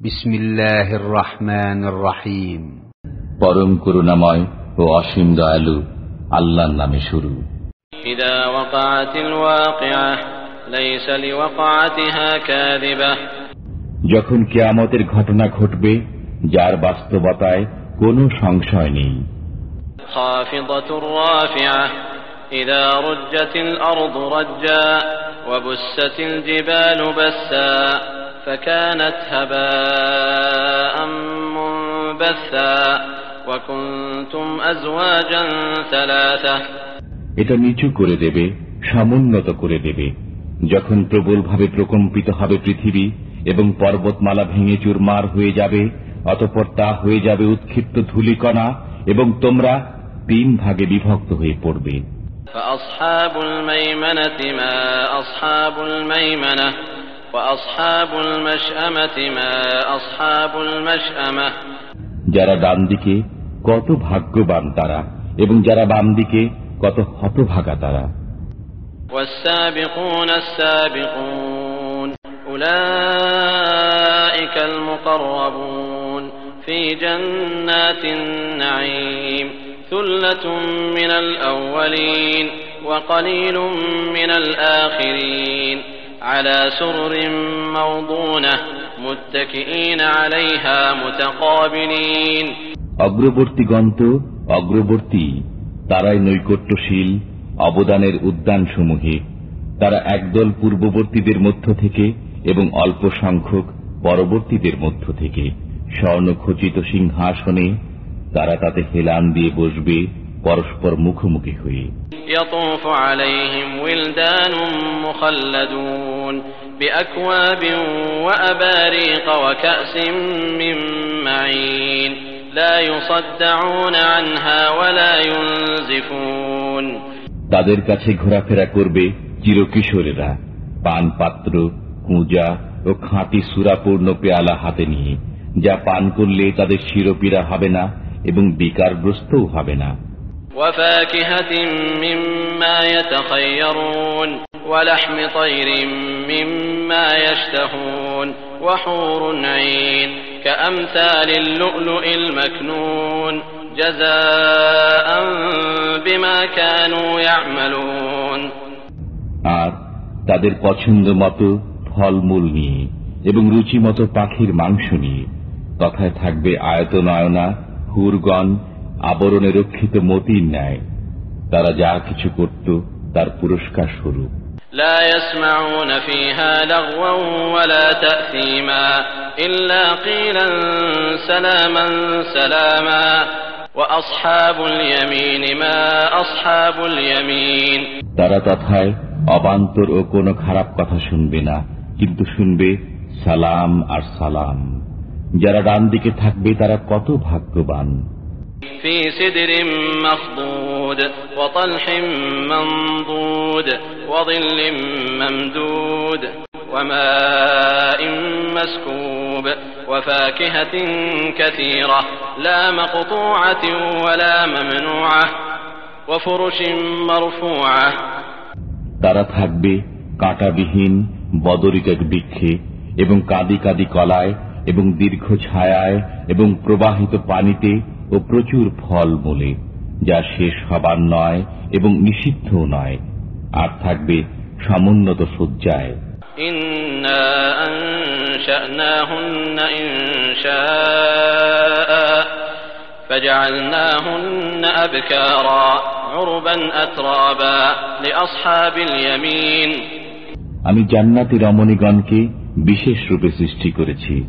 بسم الله الرحمن الرحيم পরম করুণাময় ও অসীম দয়ালু আল্লাহর নামে শুরু إذا وقعت الواقعة ليس لوقعتها كاذبة যখন কেয়ামতের ঘটনা ঘটবে যার বাস্তবতায় কোনো সংশয় নেই خافضة رافعة إذا رجت الأرض رجا وبست الجبال بسا فكانت هباء منبثا وكنتم أزواجا ثلاثة এটা নিচু করে দেবে সমুন্নত করে দেবে যখন প্রবলভাবে প্রকম্পিত হবে পৃথিবী এবং পর্বতমালা ভেঙে চুরমার হয়ে যাবে অতপর তা হয়ে যাবে উৎক্ষিপ্ত ধূলিকণা এবং তোমরা তিন ভাগে বিভক্ত হয়ে পড়বে فأصحاب الميمنة ما أصحاب الميمنة وأصحاب المشأمة ما أصحاب المشأمة যারা ডান দিকে কত ভাগ্যবান তারা এবং যারা বাম দিকে কত হতভাগা তারা والسابقون السابقون أولئك المقربون في جنات النعيم ثلة من الأولين وقليل من الآخرين على سرر موضونة متكئين عليها متقابلين অগ্রবর্তীগণ তো অগ্রবর্তী তারাই নৈকট্যশীল অবদানের উদ্যানসমূহে তারা একদল পূর্ববর্তীদের মধ্য থেকে এবং অল্প সংখ্যক পরবর্তীদের মধ্য থেকে স্বর্ণখচিত সিংহাসনে তারা তাতে হেলান দিয়ে বসবে পরস্পর মুখোমুখি হয়ে يطوف عليهم ولدان مخلدون بأكواب وأباريق وكأس من معين لا يصدعون عنها ولا ينزفون তাদের কাছে ঘোরাফেরা করবে চিরকিশোরেরা পান পাত্র কুঁজা ও খাঁটি সুরাপূর্ণ পেয়ালা হাতে নিয়ে যা পান করলে তাদের শিরপীড়া হবে না এবং বিকারগ্রস্তও হবে না وفاكهة مما يتخيرون ولحم طير مما يشتهون وحور عين كأمثال اللؤلؤ المكنون جزاء بما كانوا يعملون আর তাদের পছন্দ মতো ফলমূল নিয়ে এবং রুচি মতো পাখির মাংস নিয়ে তথায় থাকবে আয়তনয়না হুরগণ আবরণে রক্ষিত মতির ন্যায় তারা যা কিছু করত তার পুরস্কার স্বরূপ لا يسمعون فيها لغوا ولا تأثيما إلا قيلا سلاما سلاما وأصحاب اليمين ما أصحاب اليمين তারা তথায় অবান্তর ও কোনো খারাপ কথা শুনবে না কিন্তু শুনবে সালাম আর সালাম যারা ডান দিকে থাকবে তারা কত ভাগ্যবান في سدر مخضود وطلح منضود وظل ممدود وماء مسكوب وفاكهة كثيرة لا مقطوعة ولا ممنوعة وفرش مرفوعة তারা থাকবে কাঁটাবিহীন বদরিকাক বৃক্ষে এবং কাদি কাদি কলায় এবং দীর্ঘ ছায়ায় এবং প্রবাহিত পানিতে ও প্রচুর ফল মূলে যা শেষ হবার নয় এবং নিষিদ্ধ নয় আর থাকবে সমুন্নত শয্যায়। আমি জান্নাতি রমণীগণকে বিশেষ রূপে সৃষ্টি করেছি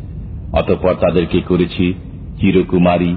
অতঃপর তাদেরকে করেছি চিরকুমারী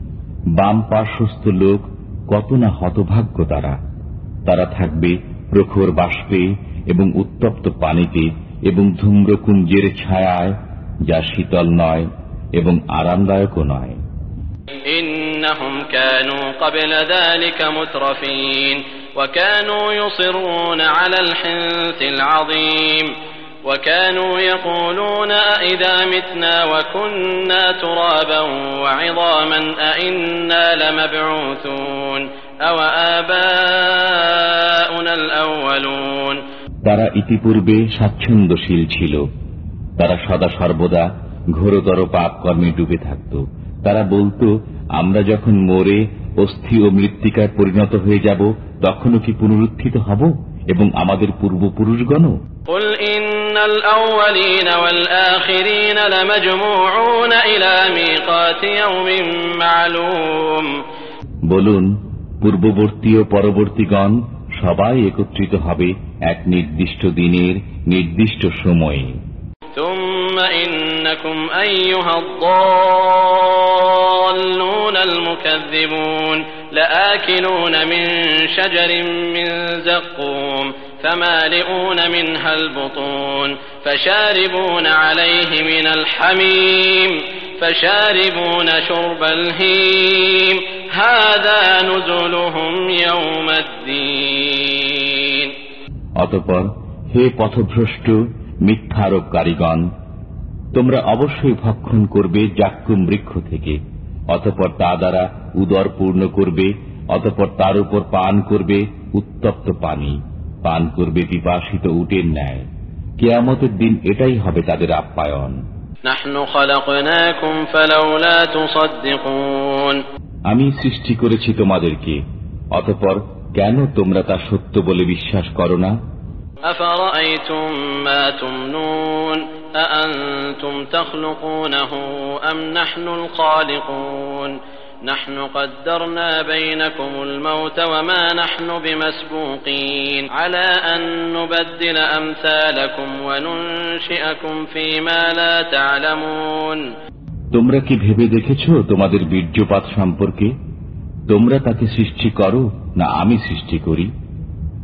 বাম পার্শ্বস্থ লোক কত না হতভাগ্য তারা তারা থাকবে প্রখর বাষ্পে এবং উত্তপ্ত পানিতে এবং ধূম্রকুঞ্জের ছায়ায় যা শীতল নয় এবং আরামদায়কও নয় إنهم كانوا قبل ذلك مترفين وكانوا يصرون على الحنث العظيم وكانوا يقولون أئذا متنا وكنا ترابا وعظاما أئنا لمبعوثون أو آباؤنا الأولون তারা ইতিপূর্বে স্বাচ্ছন্দ্যশীল ছিল তারা সদা সর্বদা ঘোরতর পাপ কর্মে ডুবে থাকত তারা বলতো আমরা যখন মরে অস্থি ও মৃত্তিকায় পরিণত হয়ে যাব তখনও কি পুনরুত্থিত হব এবং আমাদের পূর্বপুরুষগণ বলুন পূর্ববর্তী ও পরবর্তীগণ সবাই একত্রিত হবে এক নির্দিষ্ট দিনের নির্দিষ্ট সময়ে। أيها الضالون المكذبون لآكلون من شجر من زقوم فمالئون منها البطون فشاربون عليه من الحميم فشاربون شرب الهيم هذا نزلهم يوم الدين অতপর হে পথভ্রষ্ট মিথ্যারোপকারীগণ তোমরা অবশ্যই ভক্ষণ করবে জাক্কুম বৃক্ষ থেকে। অতপর তা দ্বারা উদর পূর্ণ করবে অতপর তার উপর পান করবে উত্তপ্ত পানি। পান করবে পিপাসিত উটের ন্যায়। কেয়ামতের দিন এটাই হবে তাদের আপ্যায়ন। আমি সৃষ্টি করেছি তোমাদেরকে। অতপর কেন তোমরা তা সত্য বলে বিশ্বাস করো না? أأنتم تخلقونه أم نحن الخالقون نحن قدرنا بينكم الموت وما نحن بمسبوقين على أن نبدل أمثالكم وننشئكم فيما لا تعلمون তোমরা কি ভেবে দেখেছ তোমাদের বীর্যপাত সম্পর্কে তোমরা তাকে সৃষ্টি করো না আমি সৃষ্টি করি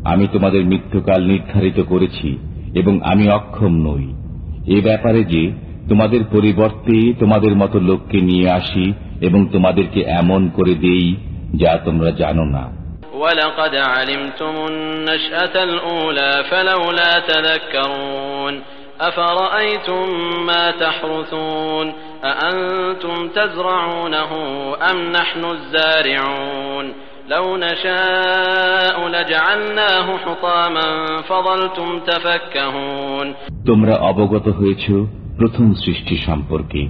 আমি তোমাদের মৃত্যুকাল নির্ধারিত করেছি এবং আমি অক্ষম নই এ ব্যাপারে যে তোমাদের পরিবর্তে তোমাদের মতো লোককে নিয়ে আসি এবং তোমাদেরকে এমন করে দেই যা তোমরা জানো না ولقد علمتم النشأة الأولى فلولا تذكرون أفرأيتم ما تحرثون أأنتم تزرعونه أم نحن الزارعون لو نشاء لجعلناه حطاما فظلتم تفكهون তোমরা অবগত হয়েছ প্রথম সৃষ্টি সম্পর্কে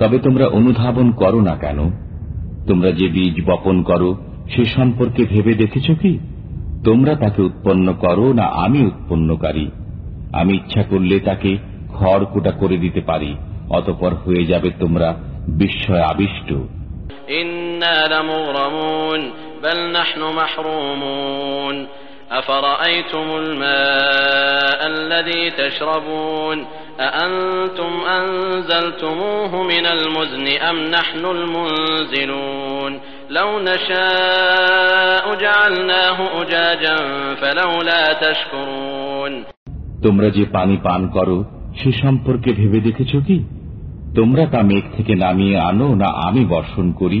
তবে তোমরা অনুধাবন করো না কেন তোমরা যে বীজ বপন করো সে সম্পর্কে ভেবে দেখেছ কি তোমরা তাকে উৎপন্ন করো না আমি উৎপন্নকারী আমি ইচ্ছা করলে তাকে খড়কুটা করে দিতে পারি অতপর হয়ে যাবে তোমরা বিস্ময় আবিষ্ট إنا لمغرمون بل نحن محرومون أفرأيتم الماء الذي تشربون أأنتم أنزلتموه من المزن أم نحن المنزلون لو نشاء جعلناه أجاجا فلولا تشكرون তোমরা যে পানি পান করো সে সম্পর্কে ভেবে দেখেছ কি তোমরা তা মেঘ থেকে নামিয়ে আনো না আমি বর্ষণ করি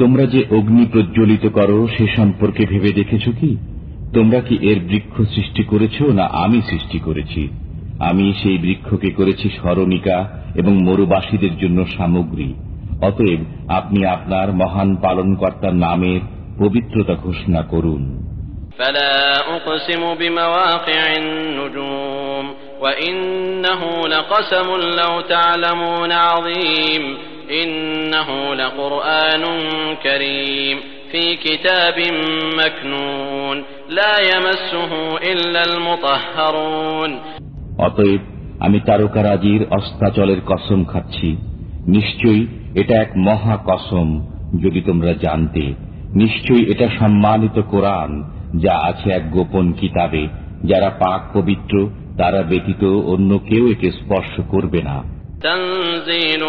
তোমরা যে অগ্নি প্রজ্বলিত করো সে সম্পর্কে ভেবে দেখেছ কি তোমরা কি এর বৃক্ষ সৃষ্টি করেছ না আমি সৃষ্টি করেছি আমি সেই বৃক্ষকে করেছি স্মরণিকা এবং মরুবাসীদের জন্য সামগ্রী অতএব আপনি আপনার মহান পালনকর্তার নামের পবিত্রতা ঘোষণা করুন فلا أقسم بمواقع النجوم وإنه لقسم لو تعلمون عظيم إنه لقرآن كريم في كتاب مكنون لا يمسه إلا المطهرون অতএব আমি তারকারাজির অস্তাচলের কসম খাচ্ছি নিশ্চয়ই এটা এক মহা কসম যদি তোমরা জানতে নিশ্চয়ই এটা সম্মানিত কোরআন যা আছে এক গোপন কিতাবে যারা পাক পবিত্র তারা ব্যতীত অন্য কেউ একে স্পর্শ করবে না تنزيل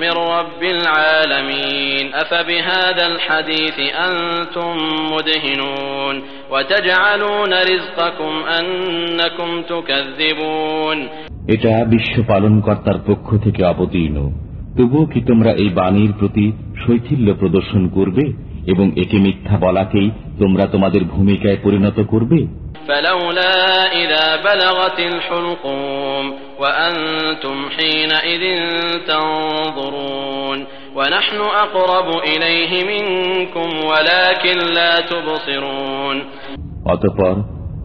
من رب العالمين أفبهذا الحديث أنتم مدهنون وتجعلون رزقكم أنكم تكذبون এটা বিশ্ব পালনকর্তার পক্ষ থেকে অবতীর্ণ তবুও কি তোমরা এই বাণীর প্রতি শৈথিল্য প্রদর্শন করবে এবং একে মিথ্যা বলাকেই তোমরা তোমাদের ভূমিকায় পরিণত করবে? অতপর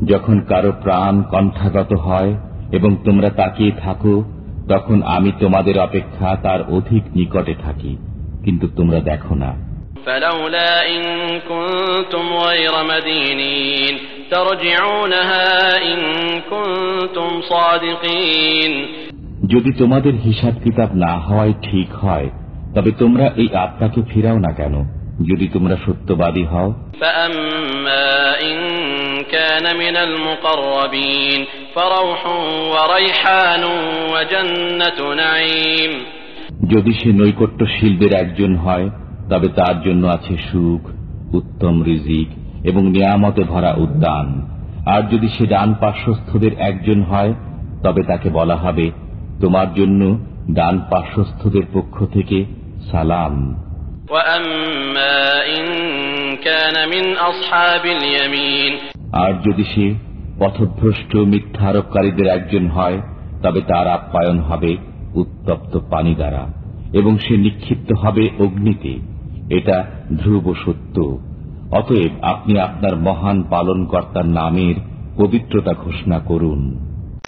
যখন কারও প্রাণ কণ্ঠাগত হয় এবং তোমরা তাকিয়ে থাকো তখন আমি তোমাদের অপেক্ষা তার অধিক নিকটে থাকি কিন্তু তোমরা দেখো না। فلولا إن كنتم غير مدينين ترجعونها إن كنتم صادقين যদি তোমাদের হিসাব কিতাব না হওয়াই ঠিক হয় তবে তোমরা এই আত্মাকে ফিরাও না কেন যদি তোমরা সত্যবাদী হও فأما إن كان من المقربين فروح وريحان وجنة نعيم যদি সে নৈকট্য শিল্পের একজন হয় তবে তার জন্য আছে সুখ উত্তম রিজিক এবং নিয়ামতে ভরা উদ্যান। আর যদি সে ডান পার্শ্বস্থদের একজন হয় তবে তাকে বলা হবে তোমার জন্য ডান পার্শ্বস্থদের পক্ষ থেকে সালাম। আর যদি সে পথভ্রষ্ট মিথ্যারোপকারীদের একজন হয় তবে তার আপ্যায়ন হবে উত্তপ্ত পানি দ্বারা এবং সে নিক্ষিপ্ত হবে অগ্নিতে। এটা ধ্রুব সত্য। অতএব আপনি আপনার মহান পালনকর্তার নামের পবিত্রতা ঘোষণা করুন।